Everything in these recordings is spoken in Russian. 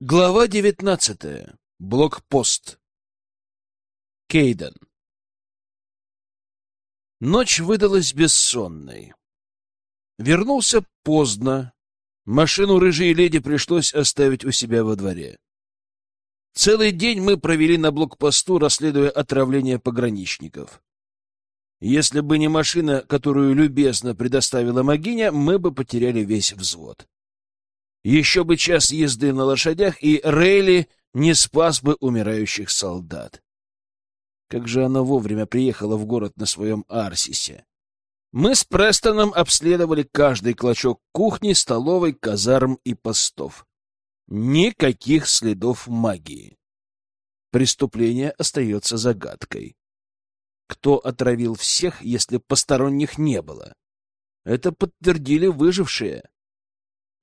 Глава девятнадцатая. Блокпост. Кейден. Ночь выдалась бессонной. Вернулся поздно. Машину рыжей леди пришлось оставить у себя во дворе. Целый день мы провели на блокпосту, расследуя отравление пограничников. Если бы не машина, которую любезно предоставила Магиня, мы бы потеряли весь взвод. Еще бы час езды на лошадях, и Рейли не спас бы умирающих солдат. Как же она вовремя приехала в город на своем Арсисе. Мы с Престоном обследовали каждый клочок кухни, столовой, казарм и постов. Никаких следов магии. Преступление остается загадкой. Кто отравил всех, если посторонних не было? Это подтвердили выжившие.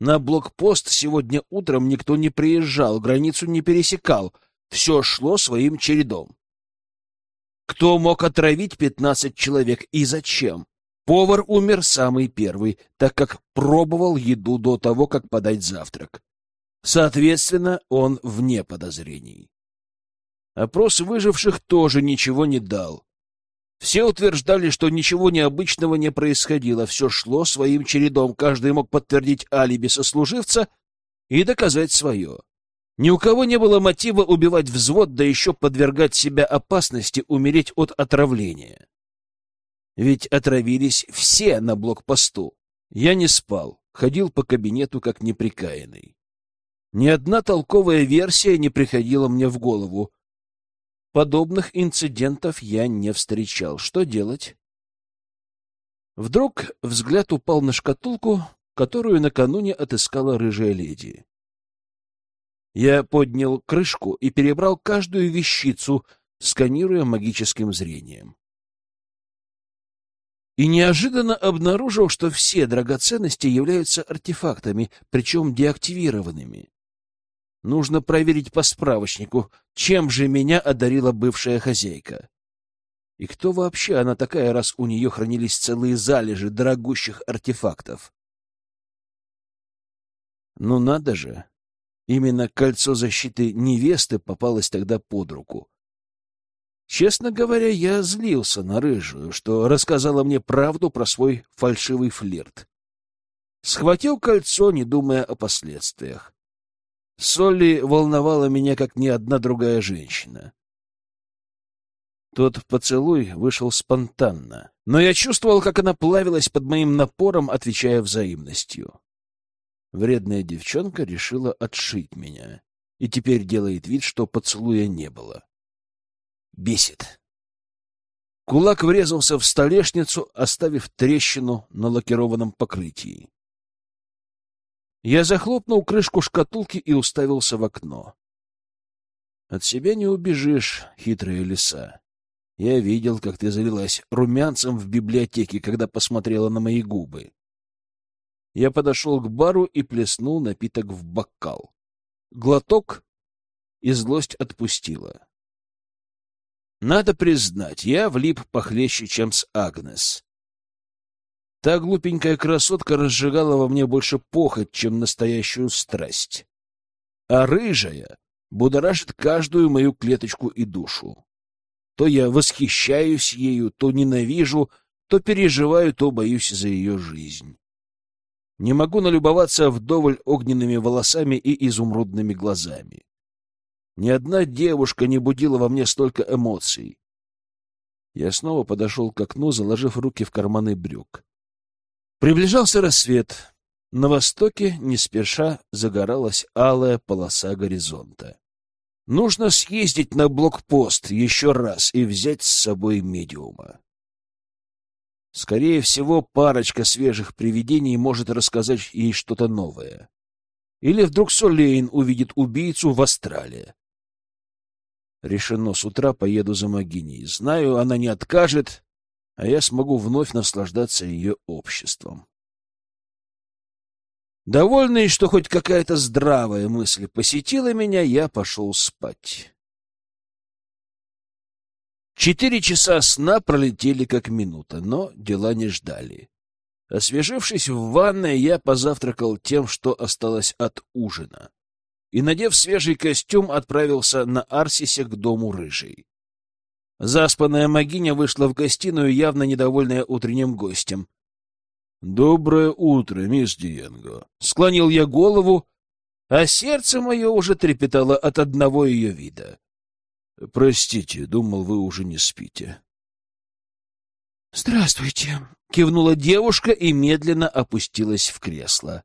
На блокпост сегодня утром никто не приезжал, границу не пересекал. Все шло своим чередом. Кто мог отравить пятнадцать человек и зачем? Повар умер самый первый, так как пробовал еду до того, как подать завтрак. Соответственно, он вне подозрений. Опрос выживших тоже ничего не дал. Все утверждали, что ничего необычного не происходило, все шло своим чередом, каждый мог подтвердить алиби сослуживца и доказать свое. Ни у кого не было мотива убивать взвод, да еще подвергать себя опасности умереть от отравления. Ведь отравились все на блокпосту. Я не спал, ходил по кабинету как неприкаянный. Ни одна толковая версия не приходила мне в голову, Подобных инцидентов я не встречал. Что делать? Вдруг взгляд упал на шкатулку, которую накануне отыскала рыжая леди. Я поднял крышку и перебрал каждую вещицу, сканируя магическим зрением. И неожиданно обнаружил, что все драгоценности являются артефактами, причем деактивированными. Нужно проверить по справочнику, чем же меня одарила бывшая хозяйка. И кто вообще она такая, раз у нее хранились целые залежи дорогущих артефактов? Ну надо же! Именно кольцо защиты невесты попалось тогда под руку. Честно говоря, я злился на рыжую, что рассказала мне правду про свой фальшивый флирт. Схватил кольцо, не думая о последствиях. Солли волновала меня, как ни одна другая женщина. Тот поцелуй вышел спонтанно, но я чувствовал, как она плавилась под моим напором, отвечая взаимностью. Вредная девчонка решила отшить меня и теперь делает вид, что поцелуя не было. Бесит. Кулак врезался в столешницу, оставив трещину на лакированном покрытии. Я захлопнул крышку шкатулки и уставился в окно. От себя не убежишь, хитрая лиса. Я видел, как ты залилась румянцем в библиотеке, когда посмотрела на мои губы. Я подошел к бару и плеснул напиток в бокал. Глоток, и злость отпустила. Надо признать, я влип похлеще, чем с Агнес. Та глупенькая красотка разжигала во мне больше похоть, чем настоящую страсть. А рыжая будоражит каждую мою клеточку и душу. То я восхищаюсь ею, то ненавижу, то переживаю, то боюсь за ее жизнь. Не могу налюбоваться вдоволь огненными волосами и изумрудными глазами. Ни одна девушка не будила во мне столько эмоций. Я снова подошел к окну, заложив руки в карманы брюк. Приближался рассвет. На востоке, не спеша, загоралась алая полоса горизонта. Нужно съездить на блокпост еще раз и взять с собой медиума. Скорее всего, парочка свежих привидений может рассказать ей что-то новое. Или вдруг Солейн увидит убийцу в Астрале. Решено, с утра поеду за Магиней. Знаю, она не откажет, а я смогу вновь наслаждаться ее обществом. Довольный, что хоть какая-то здравая мысль посетила меня, я пошел спать. Четыре часа сна пролетели как минута, но дела не ждали. Освежившись в ванной, я позавтракал тем, что осталось от ужина. и, надев свежий костюм, отправился на Арсисе к дому рыжей. Заспанная могиня вышла в гостиную, явно недовольная утренним гостем. — Доброе утро, мисс Диенго. Склонил я голову, а сердце мое уже трепетало от одного ее вида. — Простите, думал, вы уже не спите. — Здравствуйте, — кивнула девушка и медленно опустилась в кресло.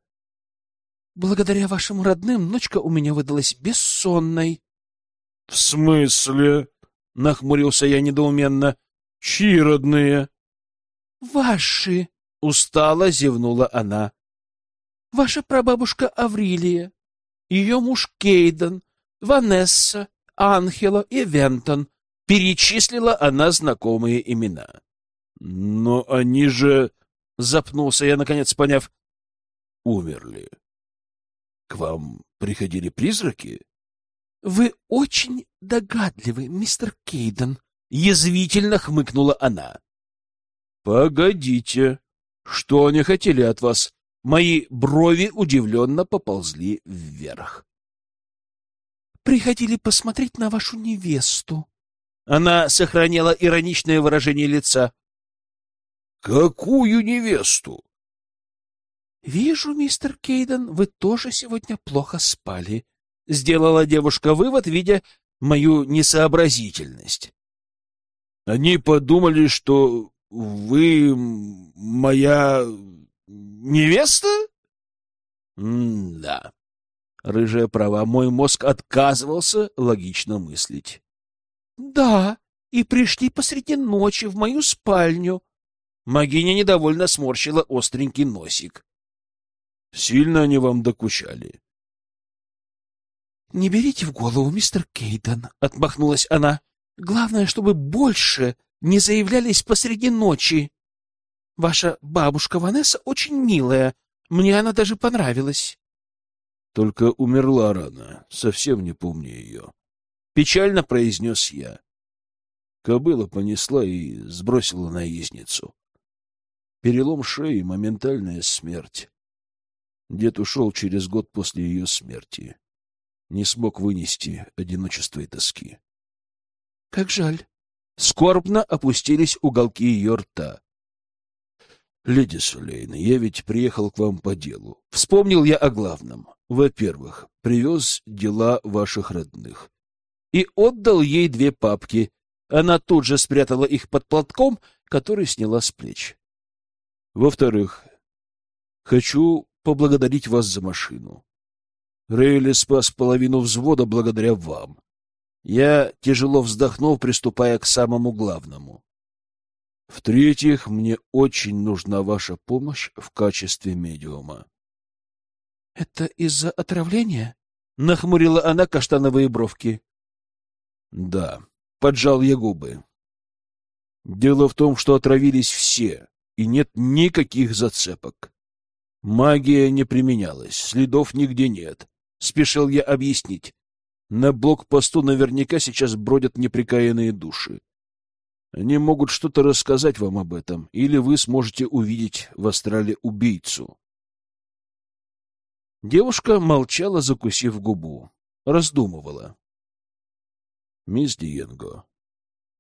— Благодаря вашим родным ночка у меня выдалась бессонной. — В смысле? — нахмурился я недоуменно. — Чьи родные? — Ваши, — устало зевнула она. — Ваша прабабушка Аврилия, ее муж Кейден, Ванесса, Анхело и Вентон. Перечислила она знакомые имена. Но они же... Запнулся я, наконец поняв. Умерли. К вам приходили призраки? Вы очень догадливый, мистер Кейден. Язвительно хмыкнула она. Погодите. Что они хотели от вас? Мои брови удивленно поползли вверх. Приходили посмотреть на вашу невесту. Она сохраняла ироничное выражение лица. Какую невесту? Вижу, мистер Кейден, вы тоже сегодня плохо спали. Сделала девушка вывод, видя мою несообразительность. Они подумали, что вы моя невеста? М-да. Рыжая права, мой мозг отказывался логично мыслить. Да, и пришли посреди ночи в мою спальню, Магиня недовольно сморщила остренький носик. — Сильно они вам докучали? — Не берите в голову, мистер Кейден, — отмахнулась она. — Главное, чтобы больше не заявлялись посреди ночи. Ваша бабушка Ванесса очень милая. Мне она даже понравилась. Только умерла рано, совсем не помню ее. Печально произнес я. Кобыла понесла и сбросила наездницу. Перелом шеи, моментальная смерть. Дед ушел через год после ее смерти. Не смог вынести одиночества и тоски. — Как жаль. Скорбно опустились уголки ее рта. — Леди Сулейна, я ведь приехал к вам по делу. Вспомнил я о главном. Во-первых, привез дела ваших родных. И отдал ей две папки. Она тут же спрятала их под платком, который сняла с плеч. Во-вторых, хочу поблагодарить вас за машину. Рейли спас половину взвода благодаря вам. Я тяжело вздохнул, приступая к самому главному. В-третьих, мне очень нужна ваша помощь в качестве медиума. — Это из-за отравления? — нахмурила она каштановые бровки. — Да, — поджал я губы. Дело в том, что отравились все, и нет никаких зацепок. Магия не применялась, следов нигде нет. Спешил я объяснить. На блокпосту наверняка сейчас бродят неприкаянные души. Они могут что-то рассказать вам об этом, или вы сможете увидеть в астрале убийцу. Девушка молчала, закусив губу, раздумывала. — Мисс Диенго,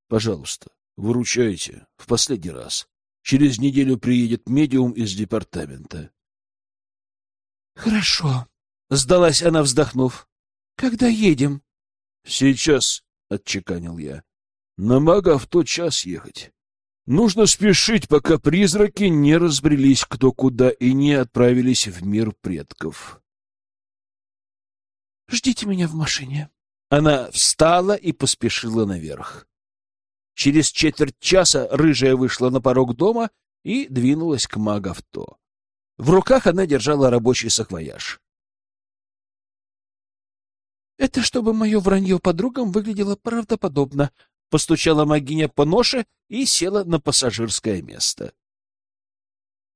пожалуйста, выручайте в последний раз. Через неделю приедет медиум из департамента. — Хорошо, — сдалась она, вздохнув. — Когда едем? — Сейчас, — отчеканил я. — На мага в тот час ехать. Нужно спешить, пока призраки не разбрелись кто куда и не отправились в мир предков. — Ждите меня в машине. Она встала и поспешила наверх. Через четверть часа рыжая вышла на порог дома и двинулась к магавто. В руках она держала рабочий саквояж. «Это чтобы мое вранье подругам выглядело правдоподобно», — постучала магиня по ноше и села на пассажирское место.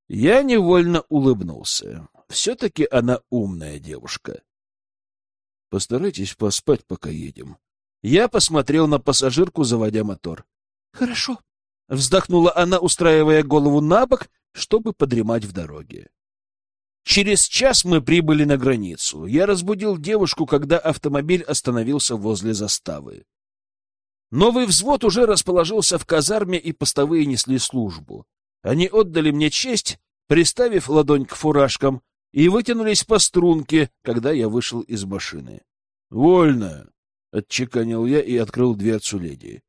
Я невольно улыбнулся. Все-таки она умная девушка. Постарайтесь поспать, пока едем. Я посмотрел на пассажирку, заводя мотор. Хорошо. Вздохнула она, устраивая голову на бок, чтобы подремать в дороге. Через час мы прибыли на границу. Я разбудил девушку, когда автомобиль остановился возле заставы. Новый взвод уже расположился в казарме, и постовые несли службу. Они отдали мне честь, приставив ладонь к фуражкам, и вытянулись по струнке, когда я вышел из машины. — Вольно! — отчеканил я и открыл дверцу леди.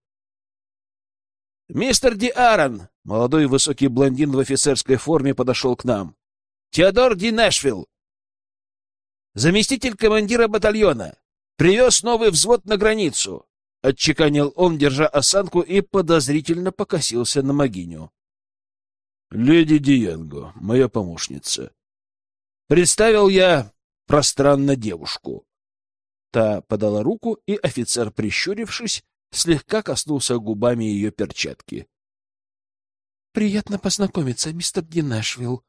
— Мистер Ди Аарон! — молодой высокий блондин в офицерской форме подошел к нам. — Теодор Ди Нэшвилл! Заместитель командира батальона! Привез новый взвод на границу! — отчеканил он, держа осанку, и подозрительно покосился на могиню. — Леди Диенго, моя помощница. Представил я пространно девушку. Та подала руку, и офицер, прищурившись, слегка коснулся губами ее перчатки. — Приятно познакомиться, мистер Динашвилл.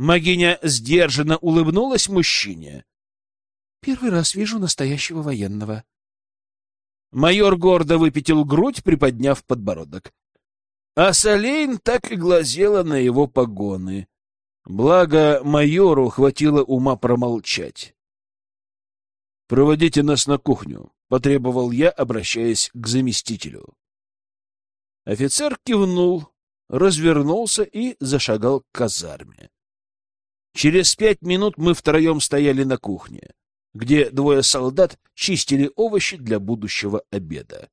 Магиня сдержанно улыбнулась мужчине. — Первый раз вижу настоящего военного. Майор гордо выпятил грудь, приподняв подбородок. А Солейн так и глазела на его погоны. Благо, майору хватило ума промолчать. «Проводите нас на кухню», — потребовал я, обращаясь к заместителю. Офицер кивнул, развернулся и зашагал к казарме. Через пять минут мы втроем стояли на кухне, где двое солдат чистили овощи для будущего обеда.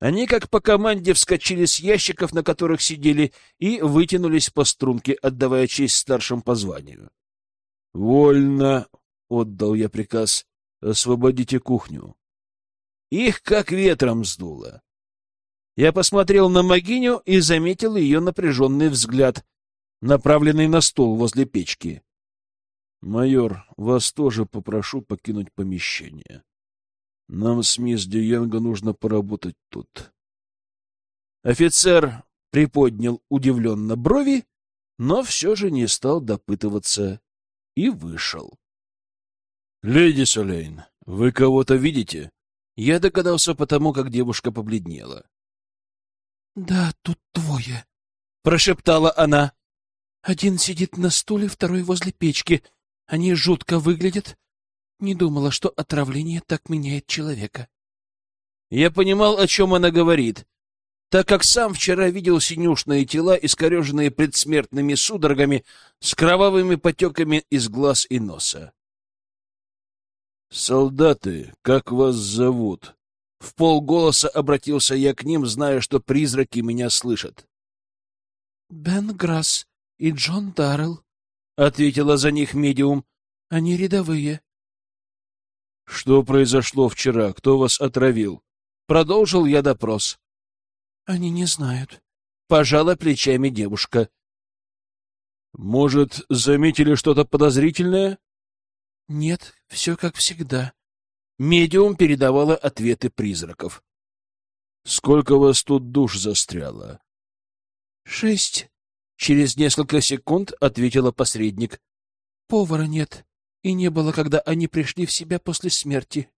Они, как по команде, вскочили с ящиков, на которых сидели, и вытянулись по струнке, отдавая честь старшим по званию. — Вольно! — отдал я приказ. — Освободите кухню. Их как ветром сдуло. Я посмотрел на Магиню и заметил ее напряженный взгляд, направленный на стол возле печки. — Майор, вас тоже попрошу покинуть помещение. Нам с мисс Диенго нужно поработать тут. Офицер приподнял удивленно брови, но все же не стал допытываться и вышел. — Леди Солейн, вы кого-то видите? Я догадался потому, как девушка побледнела. — Да, тут двое, — прошептала она. — Один сидит на стуле, второй возле печки. Они жутко выглядят, не думала, что отравление так меняет человека. Я понимал, о чем она говорит, так как сам вчера видел синюшные тела, искореженные предсмертными судорогами, с кровавыми потеками из глаз и носа. «Солдаты, как вас зовут?» В полголоса обратился я к ним, зная, что призраки меня слышат. «Бен Грасс и Джон Даррелл», — ответила за них медиум. «Они рядовые. Что произошло вчера? Кто вас отравил? Продолжил я допрос. Они не знают. Пожала плечами девушка. Может, заметили что-то подозрительное? Нет, все как всегда. Медиум передавала ответы призраков. Сколько вас тут душ застряло? Шесть. Через несколько секунд ответила посредник. Повара нет и не было, когда они пришли в себя после смерти.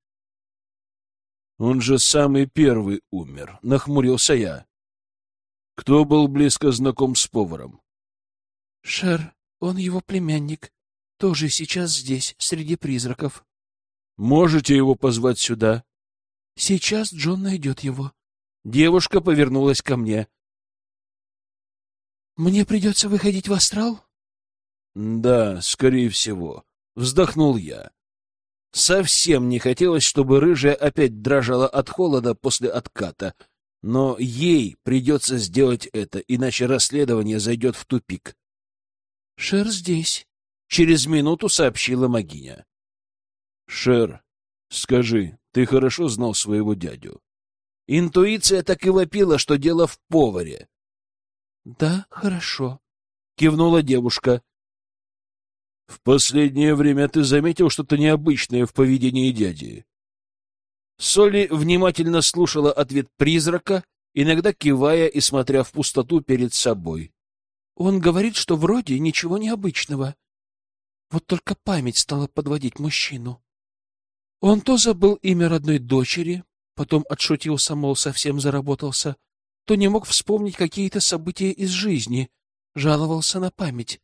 Он же самый первый умер, нахмурился я. Кто был близко знаком с поваром? Шер, он его племянник, тоже сейчас здесь, среди призраков. Можете его позвать сюда? Сейчас Джон найдет его. Девушка повернулась ко мне. Мне придется выходить в астрал? Да, скорее всего. Вздохнул я. Совсем не хотелось, чтобы рыжая опять дрожала от холода после отката, но ей придется сделать это, иначе расследование зайдет в тупик. — Шер здесь, — через минуту сообщила Магиня. — Шер, скажи, ты хорошо знал своего дядю? Интуиция так и вопила, что дело в поваре. — Да, хорошо, — кивнула девушка. В последнее время ты заметил что-то необычное в поведении дяди? Соли внимательно слушала ответ призрака, иногда кивая и смотря в пустоту перед собой. Он говорит, что вроде ничего необычного. Вот только память стала подводить мужчину. Он то забыл имя родной дочери, потом отшутился, мол, совсем заработался, то не мог вспомнить какие-то события из жизни, жаловался на память.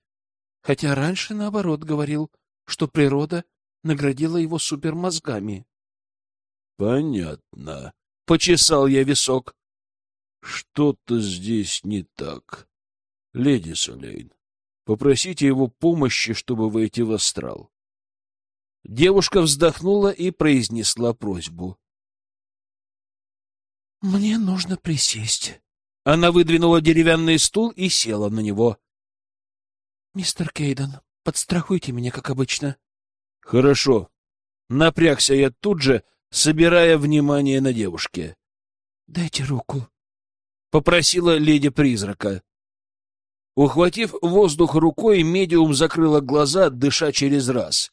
Хотя раньше, наоборот, говорил, что природа наградила его супермозгами. — Понятно. Почесал я висок. Что-то здесь не так. Леди Солейн, попросите его помощи, чтобы войти в астрал. Девушка вздохнула и произнесла просьбу. — Мне нужно присесть. Она выдвинула деревянный стул и села на него. — Мистер Кейден, подстрахуйте меня, как обычно. — Хорошо. Напрягся я тут же, собирая внимание на девушке. — Дайте руку. — попросила леди-призрака. Ухватив воздух рукой, медиум закрыла глаза, дыша через раз.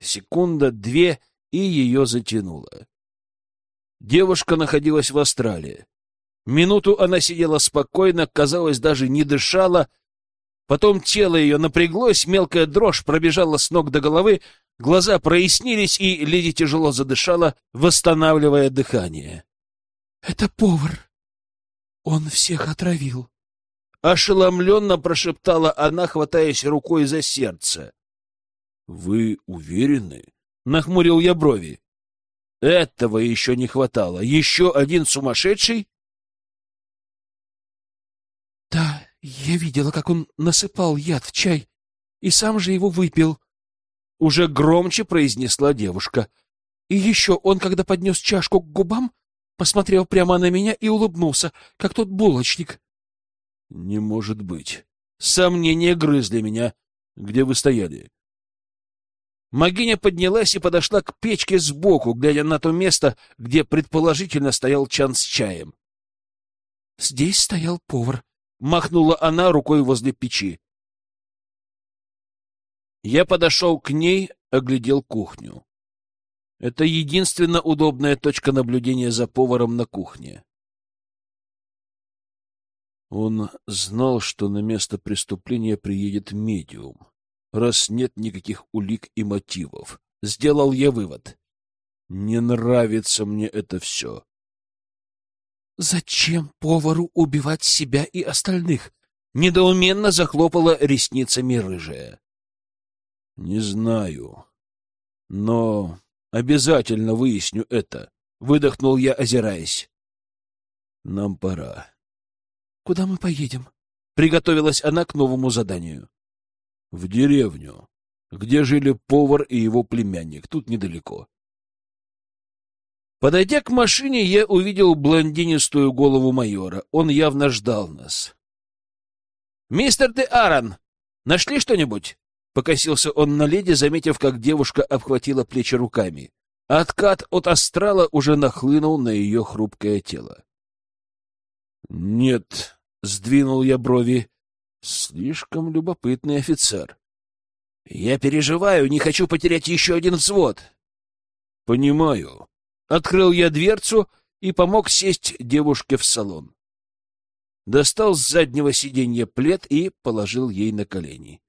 Секунда, две, и ее затянуло. Девушка находилась в Австралии. Минуту она сидела спокойно, казалось, даже не дышала. Потом тело ее напряглось, мелкая дрожь пробежала с ног до головы, глаза прояснились, и леди тяжело задышала, восстанавливая дыхание. — Это повар. Он всех отравил. Ошеломленно прошептала она, хватаясь рукой за сердце. — Вы уверены? — нахмурил я брови. — Этого еще не хватало. Еще один сумасшедший? — Да, я видела, как он насыпал яд в чай, и сам же его выпил. Уже громче произнесла девушка. И еще он, когда поднес чашку к губам, посмотрел прямо на меня и улыбнулся, как тот булочник. — Не может быть. Сомнения грызли меня. Где вы стояли? Магиня поднялась и подошла к печке сбоку, глядя на то место, где предположительно стоял чан с чаем. Здесь стоял повар. Махнула она рукой возле печи. Я подошел к ней, оглядел кухню. Это единственно удобная точка наблюдения за поваром на кухне. Он знал, что на место преступления приедет медиум раз нет никаких улик и мотивов. Сделал я вывод. Не нравится мне это все. Зачем повару убивать себя и остальных? Недоуменно захлопала ресницами рыжая. Не знаю, но обязательно выясню это. Выдохнул я, озираясь. Нам пора. Куда мы поедем? Приготовилась она к новому заданию в деревню, где жили повар и его племянник, тут недалеко. Подойдя к машине, я увидел блондинистую голову майора. Он явно ждал нас. «Мистер Де Аарон, нашли что-нибудь?» Покосился он на леди, заметив, как девушка обхватила плечи руками. Откат от астрала уже нахлынул на ее хрупкое тело. «Нет», — сдвинул я брови, Слишком любопытный офицер. Я переживаю, не хочу потерять еще один взвод. Понимаю. Открыл я дверцу и помог сесть девушке в салон. Достал с заднего сиденья плед и положил ей на колени.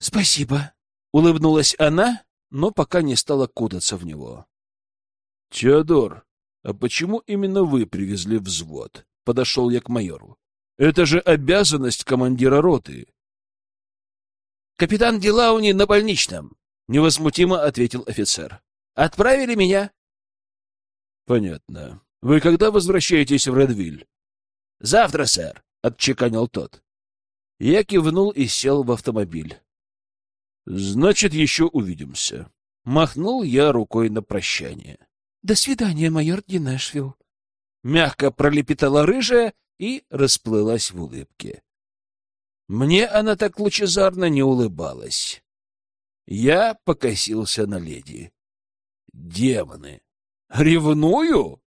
Спасибо, улыбнулась она, но пока не стала кутаться в него. Теодор, а почему именно вы привезли взвод? Подошел я к майору. Это же обязанность командира роты. Капитан Дилауни на больничном, невозмутимо ответил офицер. Отправили меня. Понятно. Вы когда возвращаетесь в Редвиль? Завтра, сэр, отчеканил тот. Я кивнул и сел в автомобиль. Значит, еще увидимся. Махнул я рукой на прощание. До свидания, майор Динешвилл. Мягко пролепетала рыжая и расплылась в улыбке. Мне она так лучезарно не улыбалась. Я покосился на леди. Демоны! Ревную?